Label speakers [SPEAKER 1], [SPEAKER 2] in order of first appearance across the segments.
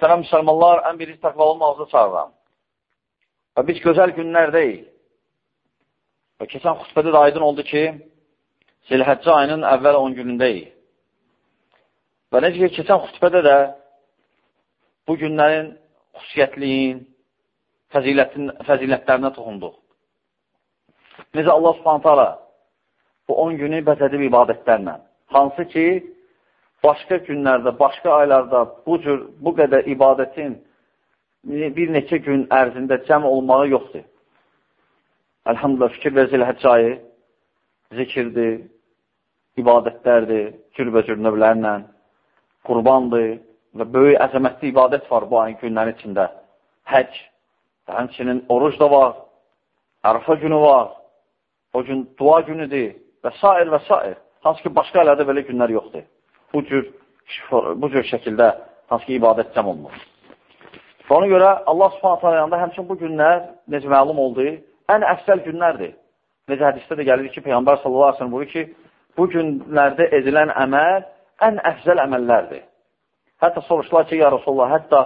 [SPEAKER 1] mühtərəm müsəlmanlar, ən birinci təqvalı olmağınızı çağıram. Və biz gözəl günlərdəyik. Və keçən xüsbədə də aydın oldu ki, Zilhəccə ayının əvvəl 10 günündəyik. Və necə ki, keçən xüsbədə də bu günlərin xüsusiyyətliyin, fəzilətlərinə toxunduq. Necə Allah subhanətə ala bu 10 günü bəzədib ibadətlərlə. Hansı ki, başqa günlərdə, başqa aylarda bu cür, bu qədər ibadətin bir neçə gün ərzində cəm olmağı yoxdur. Əlhamdülillah, fikir və zilhəcc ayı zikirdir, ibadətlərdir, cürbəcür növlərlə, qurbandır və böyük əzəmətli ibadət var bu ayın günlərin içində. Həc, həmçinin oruc da var, ərfa günü var, o gün dua günüdür və s. və s. Hansı ki, başqa ələdə belə günlər yoxdur. Bu cür, bu cür şəkildə hansı ki, ibadət cəm olunur. Və ona görə Allah subhanətə yanında həmçin bu günlər, necə məlum oldu, ən əfsəl günlərdir. Necə hədisdə də gəlir ki, Peyğəmbər sallallahu aleyhi ve sellem buyur ki, bu günlərdə edilən əməl ən əfzəl əməllərdir. Hətta soruşdular ki, ya Rasulullah, hətta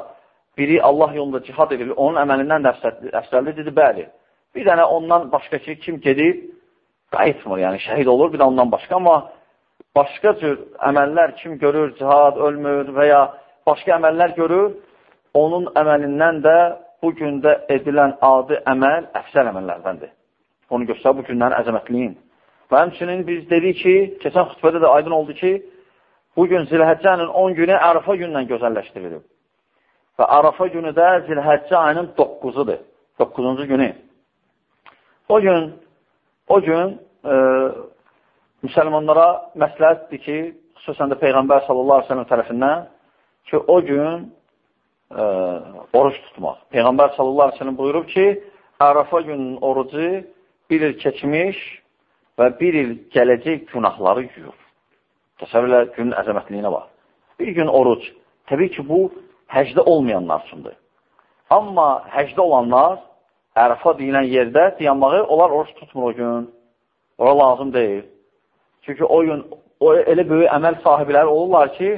[SPEAKER 1] biri Allah yolunda cihad edilir, onun əməlindən də əfsəldir, dedi, bəli. Bir dənə ondan başqa ki, kim gedib, qayıtmır, yəni şəhid olur, bir də ondan başqa, amma başqa cür əməllər kim görür, cihad, ölmür və ya başqa əməllər görür, onun əməlindən də bu gündə edilən adi əməl əfsər əməllərdəndir. Onu göstərir bu günlərin əzəmətliyin. Və həmçinin biz dedik ki, keçən xütbədə də aydın oldu ki, bu gün Zilhəccənin 10 günü Ərəfa gündən gözəlləşdirilib. Və Arafa günü də Zilhəccə ayının 9-udur. 9-cu günü. O gün o gün e, müsəlmanlara məsləhətdir ki, xüsusən də Peyğəmbər sallallahu aleyhi tərəfindən ki, o gün e, oruç tutmaq. Peyğəmbər sallallahu aleyhi buyurub ki, Ərafa günün orucu bir il keçmiş və bir il gələcək günahları yuyur. Təsəvvürlə günün əzəmətliyinə bax. Bir gün oruc. Təbii ki, bu həcdə olmayanlar üçündür. Amma həcdə olanlar Ərəfa deyilən yerdə dayanmağı, onlar oruç tutmur o gün. Ora lazım deyil. Çünki o gün o elə böyük əməl sahibləri olurlar ki,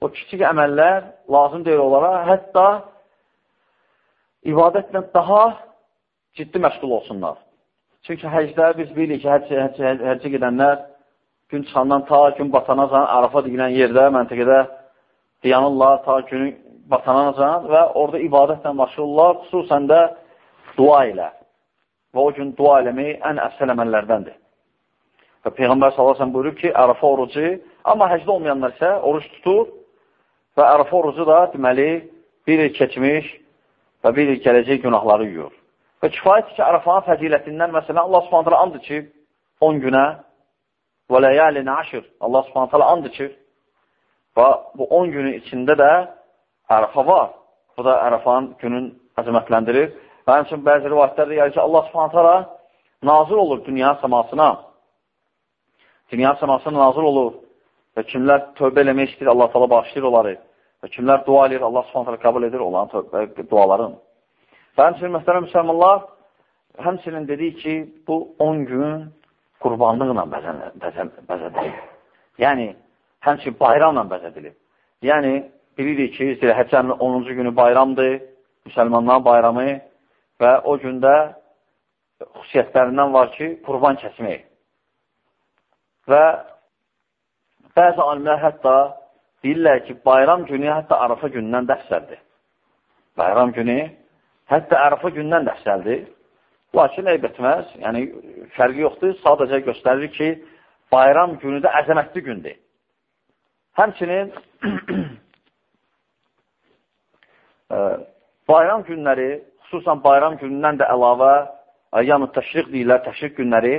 [SPEAKER 1] o kiçik əməllər lazım deyil onlara, hətta ibadətlə daha ciddi məşğul olsunlar. Çünki həcdə biz bilirik ki, həcc, həcc, həccə gedənlər gün çıxandan ta gün batanacan Arafa deyilən yerdə, məntəqədə dayanırlar ta günün batanacan və orada ibadətlə məşğullar, xüsusən də dua ilə. Və o gün dua eləmək ən əfsəl əməllərdəndir. Və Peyğəmbər s.ə.v buyurub ki, ərəfə orucu, amma həcdə olmayanlar isə oruç tutur və ərəfə orucu da deməli bir il keçmiş və bir il gələcək günahları yuyur. Və kifayət ki, ərəfanın fəzilətindən, məsələn, Allah subhanətələ andır ki, 10 günə və ləyəlinə aşır, Allah subhanətələ andır ki, və bu 10 günün içində də ərəfa var. Bu da ərəfanın günün əzəmətləndirir. Və həmçin bəzi rivayətlərdə gəlir ki, Allah subhanətələ nazır olur dünya səmasına. Dünya səmasına nazır olur və kimlər tövbə eləmək istəyir, Allah təala bağışlayır onları. Və kimlər dua edir, Allah subhanətələ qəbul edir onların tövbə dualarını. Və həmçinin mühtərəm müsəlmanlar, həmçinin dedik ki, bu 10 gün qurbanlıqla bəzədilir. Yəni, həmçinin bayramla bəzədilir. Yəni, bilirik ki, Zilhəccənin 10-cu günü bayramdır, müsəlmanların bayramı və o gündə xüsusiyyətlərindən var ki, qurban kəsmək. Və bəzi alimlər hətta deyirlər ki, bayram günü hətta Arafa günündən də əfsəldir. Bayram günü hətta Arafa günündən də əfsəldir. Lakin eyb etməz, yəni fərqi yoxdur, sadəcə göstərir ki, bayram günü də əzəmətli gündür. Həmçinin bayram günləri xüsusən bayram günündən də əlavə, yəni təşriq deyirlər, təşriq günləri,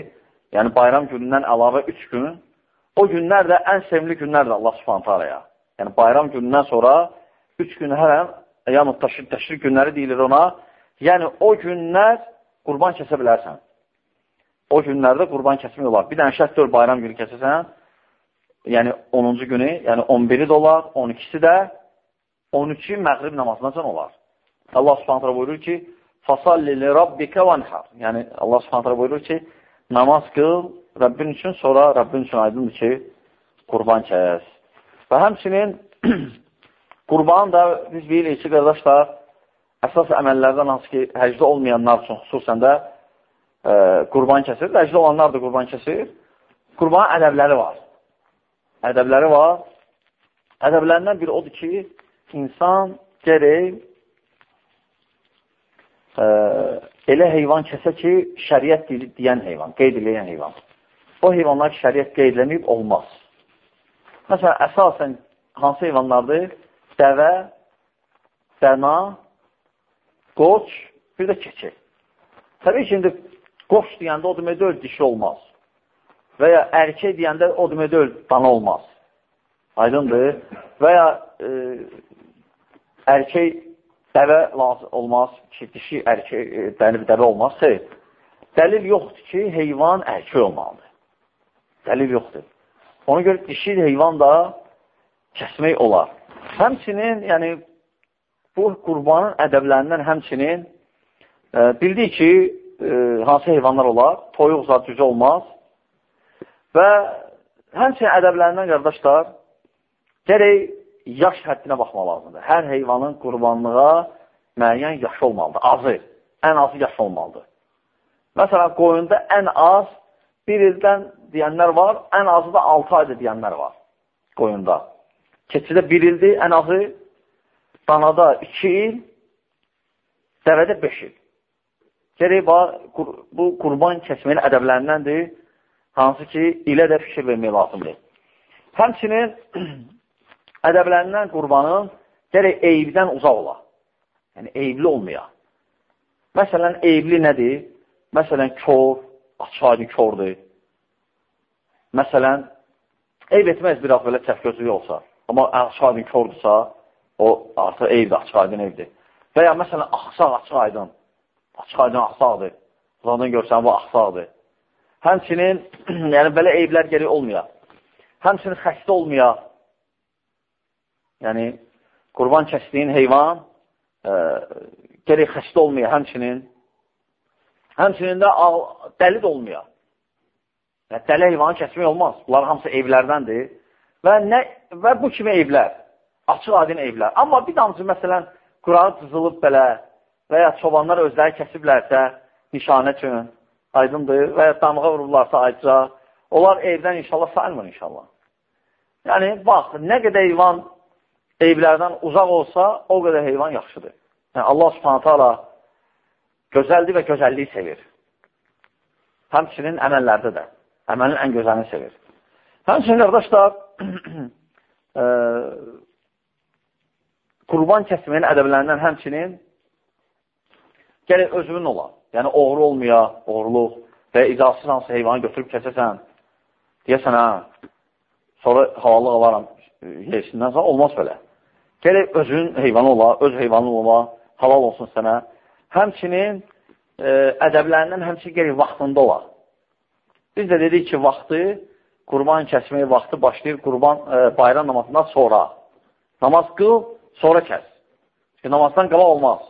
[SPEAKER 1] yəni bayram günündən əlavə üç gün, o günlər də ən sevimli günlərdir Allah subhanətə araya. Yəni bayram günündən sonra üç gün hərəm, yəni təşriq, təşriq günləri deyilir ona, yəni o günlər qurban kəsə bilərsən. O günlərdə qurban kəsmək olar. Bir dənə şəhət dör bayram günü kəsəsən, yəni 10-cu günü, yəni 11-i də olar, 12-si də, 13-i məğrib namazına can olar. Allah subhanətlə buyurur ki, li rabbikə vanhar. Yəni, Allah subhanətlə buyurur ki, namaz qıl Rəbbin üçün, sonra Rəbbin üçün aydındır ki, qurban kəs. Və həmçinin Qurban da biz bilirik ki, qardaşlar, əsas əməllərdən hansı ki, həcdə olmayanlar üçün xüsusən də e, qurban kəsir. Həcdə olanlar da qurban kəsir. Qurban ədəbləri var. Ədəbləri var. Ədəblərindən biri odur ki, insan gərək e, elə heyvan kəsə ki, şəriət deyən heyvan, qeyd eləyən heyvan. O heyvanlar ki, şəriət qeydləməyib olmaz. Məsələn, əsasən hansı heyvanlardır? Dəvə, dəna, qoç, bir də keçi. Təbii ki, indi qoç deyəndə o demək deyil, dişi olmaz. Və ya ərkək deyəndə o demək deyil, dana olmaz. Aydındır. Və ya e, ərkək dəvə olmaz ki, dişi ərkək, e, dəli dəvə olmaz. Xeyr. Dəlil yoxdur ki, heyvan ərkək olmalıdır. Dəlil yoxdur. Ona görə dişi heyvan da kəsmək olar. Həmçinin, yəni, bu qurbanın ədəblərindən həmçinin e, bildik ki, e, hansı heyvanlar olar? Toyuq zat cücə olmaz. Və həmçinin ədəblərindən, qardaşlar, gərək yaş həddinə baxmaq lazımdır. Hər heyvanın qurbanlığa müəyyən yaşı olmalıdır. Azı, ən azı yaşı olmalıdır. Məsələn, qoyunda ən az bir ildən deyənlər var, ən azı da 6 aydır deyənlər var qoyunda. Keçidə bir ildir, ən azı danada 2 il, dəvədə 5 il. Gerək bu qurban kəsməyin ədəblərindəndir, hansı ki, ilə də fikir vermək lazımdır. Həmçinin ədəblərindən qurbanın gərək eyibdən uzaq ola. Yəni, eyibli olmaya. Məsələn, eyibli nədir? Məsələn, kör, açıq aydın kördür. Məsələn, eyb etməz biraz belə çəfgözlük olsa. Amma açıq aydın kördürsa, o artıq eyibdir, açıq aydın eyibdir. Və ya məsələn, axsaq açıq aydın. Açıq aydın axsaqdır. Zaten görsən, bu axsaqdır. Həmçinin, yəni belə eyiblər geri olmaya. Həmçinin xəstə olmaya. Yəni, qurban kəsdiyin heyvan e, gerək xəstə olmaya həmçinin, həmçinin də dəli də olmaya. Yəni, dəli heyvanı kəsmək olmaz. Bunlar hamısı evlərdəndir. Və, nə, və bu kimi evlər, açıq adin evlər. Amma bir damcı, məsələn, qurağı cızılıb belə və ya çobanlar özləri kəsiblərsə, nişanə üçün, aydındır, və ya damğa vururlarsa aydca, onlar evdən inşallah sayılmır inşallah. Yəni, bax, nə qədər heyvan eyiblərdən uzaq olsa, o qədər heyvan yaxşıdır. Yəni, Allah subhanətə ala gözəldir və gözəlliyi sevir. Həmçinin əməllərdə də. Əməlin ən gözəlini sevir. Həmçinin, qardaşlar, e, qurban kəsməyin ədəblərindən həmçinin gələk özünün ola. Yəni, oğru olmaya, oğruluq və icazsız hansı heyvanı götürüb kəsəsən, deyəsən, hə, sonra halalıq alaram, yersindən sonra olmaz belə. Gələk özün heyvanı ola, öz heyvanı ola, halal olsun sənə. Həmçinin e, ədəblərindən həmçinin gələk vaxtında ola. Biz də dedik ki, vaxtı, qurban kəsməyi vaxtı başlayır qurban e, bayram namazından sonra. Namaz qıl, sonra kəs. Çünki namazdan qala olmaz.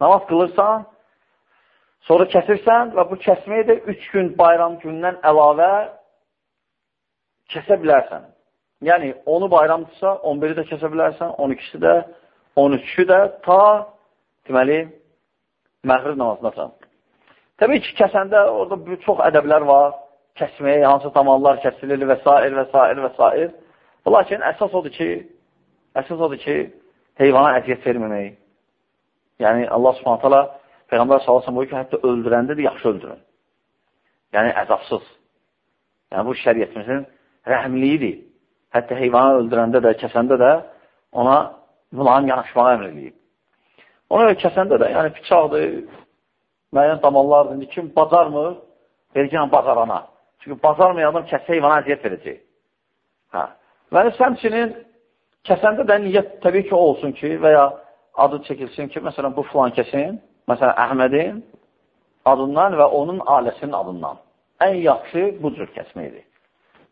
[SPEAKER 1] Namaz qılırsan, sonra kəsirsən və bu kəsməyi də üç gün bayram gündən əlavə kəsə bilərsən. Yəni, onu bayramdırsa, 11-i də kəsə bilərsən, 12-si də, 13-ü də ta, deməli, məğrib namazına çan. Təbii ki, kəsəndə orada çox ədəblər var, kəsməyə, hansı tamallar kəsilir və s. və s. və s. Lakin əsas odur ki, əsas odur ki, heyvana əziyyət verməmək. Yəni, Allah subhanət hala Peyğəmbər sallasın buyur ki, hətta öldürəndə də yaxşı öldürün. Yəni, əzabsız. Yəni, bu şəriyyətimizin rəhmliyidir. Hətta heyvanı öldürəndə də, kəsəndə də ona bunların yanaşmağa əmr edilib. Ona görə kəsəndə də, yəni bıçaqdır, müəyyən damallardır. İndi kim bacarmır, vergən bacarana. Çünki bacarmayan adam kəsə heyvana əziyyət verəcək. Hə. Və həmçinin kəsəndə də niyyət təbii ki, olsun ki, və ya adı çəkilsin ki, məsələn, bu filan kəsin, məsələn, Əhmədin adından və onun ailəsinin adından. Ən yaxşı bu cür kəsməkdir.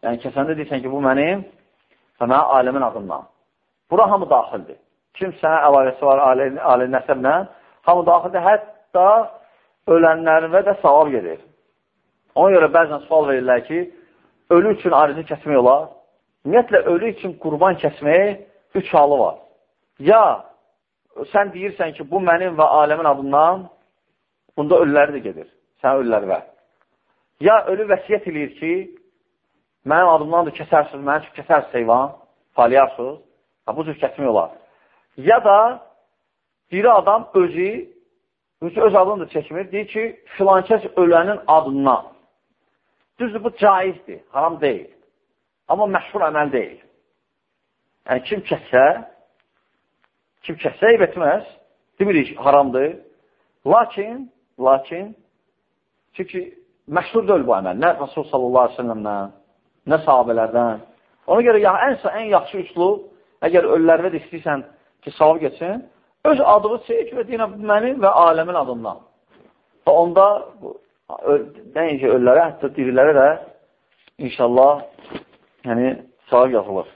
[SPEAKER 1] Yəni, kəsəndə deyirsən ki, bu mənim və mənə aləmin adından. Bura hamı daxildir. Kim sənə əlaqəsi var alə, alə nəsəblə, hamı daxildir. Hətta ölənlərinə də savab gedir. Ona görə bəzən sual verirlər ki, ölü üçün ayrıcı kəsmək olar. Ümumiyyətlə, ölü üçün qurban kəsməyə üç halı var. ya sən deyirsən ki, bu mənim və aləmin adından, bunda ölüləri də gedir. Sən ölüləri ver. Ya ölü vəsiyyət eləyir ki, mənim adımdan da kəsərsiniz, mənim üçün kəsərsiniz heyvan, palayarsınız. Ha, bu cür kəsmək olar. Ya da biri adam özü, öz adını da çəkmir, deyir ki, filankəs ölənin adından. Düzdür, bu caizdir, haram deyil. Amma məşhur əməl deyil. Yəni, kim kəssə, kim kəssə eyb etməz, demirik, haramdır. Lakin, lakin, çünki məşhur deyil bu əməl. Nə Rasul sallallahu aleyhi ve sellemdən, nə sahabələrdən. Ona görə ya, ən, ən yaxşı üslub, əgər ölülərə də istəyirsən ki, savab geçsin, öz adını çək və deyinə mənim və aləmin adından. Və onda nəinki ölülərə, hətta dirilərə də inşallah yəni savab yazılır,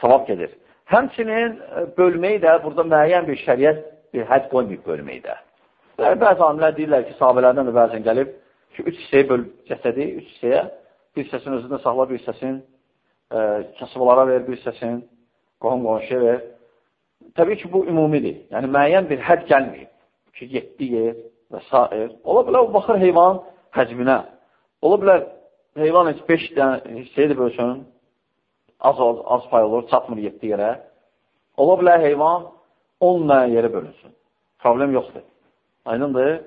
[SPEAKER 1] savab gedir. Həmçinin e, bölməyi də burada müəyyən bir şəriət bir hədd qoymayıb bölməyi də. Bəzi alimlər deyirlər ki, sahabələrdən də bəzən gəlib ki, üç hissəyə böl cəsədi, üç hissəyə bir hissəsini özündə saxla, bir hissəsini e, kasıblara ver, bir hissəsini qohum qonşuya ver. Təbii ki, bu ümumidir. Yəni, müəyyən bir hədd gəlməyib ki, 7 yer və s. Ola bilər, o baxır heyvan həcminə. Ola bilər, heyvan heç 5 dənə hissəyə də bölsün, az, az pay olur, çatmır 7 yerə. Ola bilər heyvan 10 dənə yerə bölünsün. Problem yoxdur. Aydındır.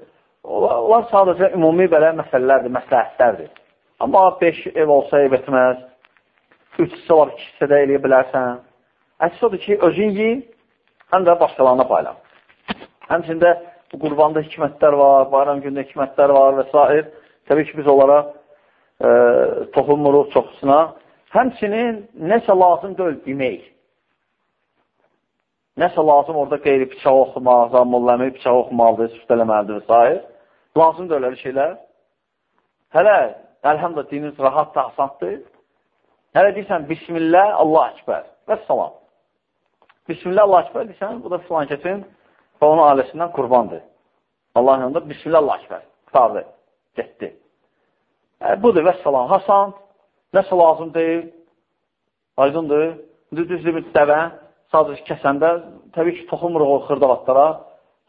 [SPEAKER 1] Onlar sadəcə ümumi belə məsələlərdir, məsləhətlərdir. Amma 5 ev olsa ev etməz, 3 hissə var, 2 hissə də eləyə bilərsən. Əks odur ki, özün yiyin, həm də başqalarına paylan. Həmçində qurbanda hikmətlər var, bayram gündə hikmətlər var və s. Təbii ki, biz onlara e, toxunmuruq çoxusuna. Həmçinin nəsə lazım deyil demək. Nəsə lazım orada qeyri bıçaq oxumaq, zamulləmək, bıçaq oxumalıdır, süstələməlidir və s. Lazım deyil öyle şeylər. Hələ, əlhəmdə dininiz rahat da asandır. Hələ deyirsən, Bismillah, Allah əkbər və salam. Bismillah, Allah əkbər deyirsən, bu da filan kəsin və onun ailəsindən qurbandır. Allahın yanında Bismillah, Allah əkbər. Qutardı, getdi. E, budur, və salam. Hasan, Nəsə lazım deyil, aydındır. Düzdür bir dəvə, sadəcə kəsəndə, təbii ki, toxunmuruq o xırdavatlara,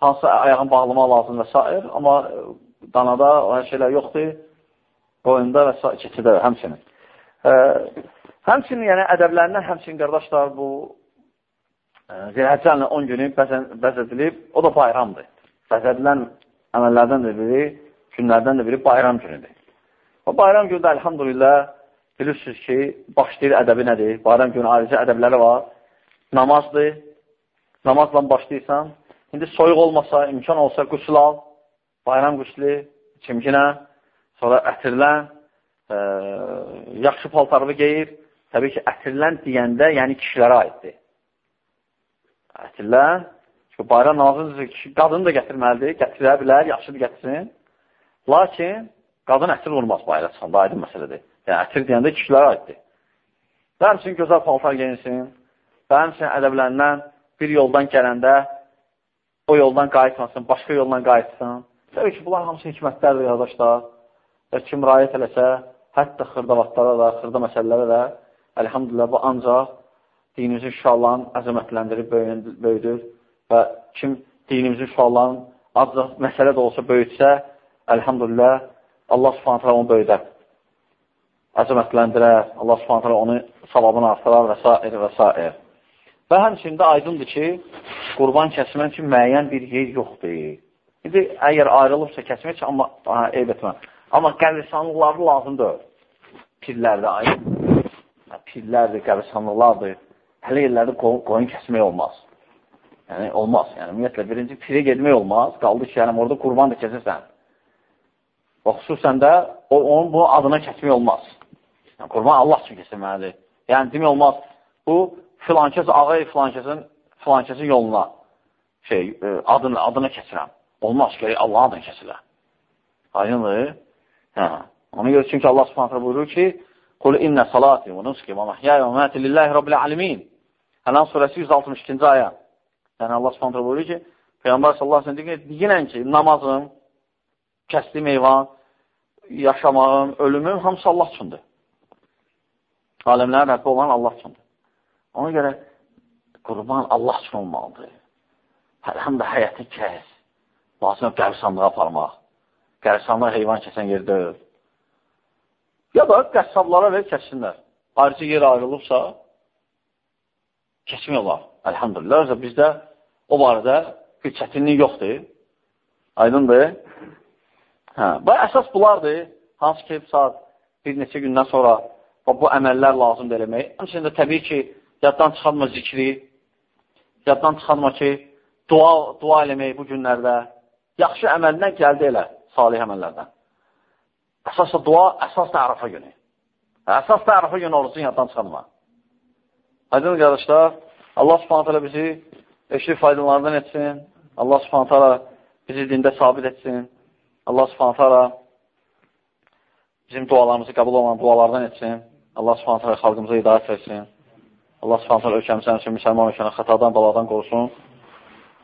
[SPEAKER 1] hansı ayağın bağlamaq lazım və s. Amma danada o hər şeylər yoxdur, boyunda və keçidə həmçinin. Ə, həmçinin, yəni ədəblərindən həmçinin qardaşlar bu Zilhəccəllə 10 günü bəzədilib, o da bayramdır. Bəzədilən əməllərdən də biri, günlərdən də biri bayram günüdür. O bayram günü də əlhamdülillah bilirsiniz ki, başlayır ədəbi nədir? Bayram günü ayrıca ədəbləri var. Namazdır. Namazla başlayırsan. İndi soyuq olmasa, imkan olsa qüsul al. Bayram qüslü, çimkinə, sonra ətirlən, e, yaxşı paltarını geyir. Təbii ki, ətirlən deyəndə, yəni kişilərə aiddir. Ətirlən, çünki bayram namazı qadını da gətirməlidir, gətirə bilər, yaxşıdır gətirsin. Lakin, qadın ətir olmaz bayra çıxanda, aydın məsələdir. Yəni, ətir deyəndə kişilərə aiddir. Və həmçinin gözəl paltar geyinsin və həmçinin ədəblərindən bir yoldan gələndə o yoldan qayıtmasın, başqa yoldan qayıtsın. Təbii ki, bunlar hamısı hikmətlərdir, yadaşlar. Və kim rayət eləsə, hətta xırdavatlara da, xırda məsələlərə də, əlhamdülillah, bu ancaq dinimizin şüallarını əzəmətləndirib böyüdür və kim dinimizin şüallarını ancaq məsələ də olsa böyütsə, əlhamdülillah, Allah subhanətlə onu böyüdər əzəmətləndirər, Allah subhanətlə onu savabını artırar və s. və s. Və həmçində aydındır ki, qurban kəsmək üçün müəyyən bir yer yoxdur. İndi əgər ayrılıbsa kəsmək üçün, amma aha, eyb etmə. Amma qəbristanlıqları lazım deyil. Pirlərdə. Pirlərdir, qəbristanlıqlardır. Hələ yerlərdə qoyun kəsmək olmaz. Yəni, olmaz. Yəni, ümumiyyətlə, birinci pirə gedmək olmaz. Qaldı ki, yəni, orada qurban da kəsirsən. Və xüsusən də o, onun bu adına kəsmək olmaz. Yəni, qurban Allah üçün kesilməlidir. Yəni, demək olmaz, bu filankəs ağay filankəsin, filankəsin yoluna şey, e, adını, adını keçirəm. Olmaz ki, Allah adını kəsilə. Aydındır? Hə. Ona görə çünki Allah subhanətlə buyurur ki, Qul innə salati və nuski və məhyəyə və məti lillahi rabbil alimin. Ələn surəsi 162-ci ayə. Yəni Allah subhanətlə buyurur ki, Peyğəmbər sallallahu aleyhi ve sellem deyilən ki, namazım, kəsdiyim heyvan, yaşamağım, ölümüm hamısı Allah üçündür. Aləmlərin Rəbbi olan Allah üçündür. Ona görə qurban Allah üçün olmalıdır. Həm də həyəti kəs. Lazım qəbristanlığa aparmaq. Qəbristanlığa heyvan kəsən yer deyil. Ya da qəssablara ver, kəssinlər. Ayrıca yer ayrılıbsa, keçmək olar. Əlhamdülillah. Bizdə o barədə bir çətinlik yoxdur. Aydındır. Hə, bu əsas bunlardır. Hansı ki, saat bir neçə gündən sonra bu əməllər lazımdır eləmək. Həmçinin də təbii ki, yaddan çıxarma zikri, yaddan çıxarma ki, dua, dua eləmək bu günlərdə. Yaxşı əməldən gəldi elə, salih əməllərdən. Əsas da dua, əsas da Ərəfə günü. Əsas da Ərəfə günü olsun, yaddan çıxarma. Aydın qardaşlar, Allah subhanətələ bizi eşli faydalarından etsin. Allah subhanətələ bizi dində sabit etsin. Allah subhanətələ bizim dualarımızı qəbul olan dualardan etsin. Allah subhanətələ xalqımıza hidayət versin. Allah subhanətələ ölkəmizdən üçün müsəlman ölkəni xatadan, baladan qorusun.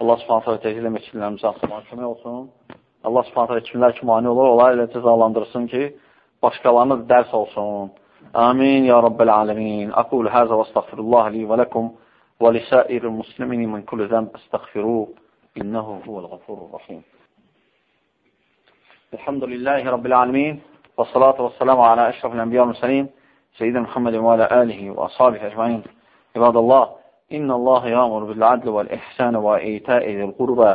[SPEAKER 1] Allah subhanətələ tezliklə meçidlərimizi axtarmağa kömək olsun. Allah subhanətə kimlər ki, mani olur, onlar elə cəzalandırsın ki, başqalarına dərs olsun. Amin, ya Rabbəl aləmin. Aqul həzə və astaghfirullah li və ləkum və lisəir muslimini min kulli zəmb astaghfiru innəhu huvəl ghafurur rahim. Elhamdülillahi Rabbil aləmin. Və salatu və salamu alə əşrafil ənbiya mürsəlin. Seyyidin Muhammedin və alə əlihi və ashabihi əcmain. İbadallah, innə Allah yamur bil adl vəl ihsan və eytə edil qurbə.